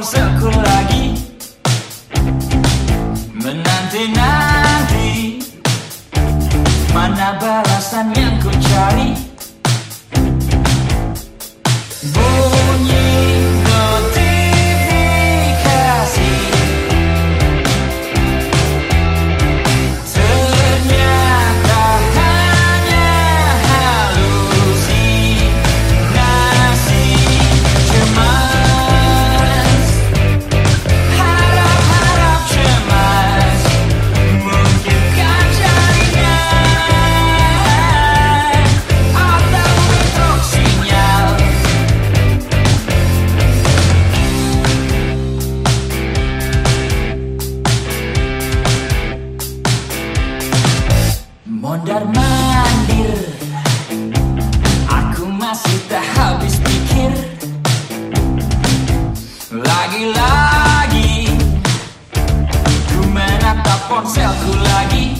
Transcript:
lagi. Menanti-nanti. Mana balasan yang ku mondar mandir. Aku masih tak habis pikir. Lagi-lagi Ku menatap ponselku lagi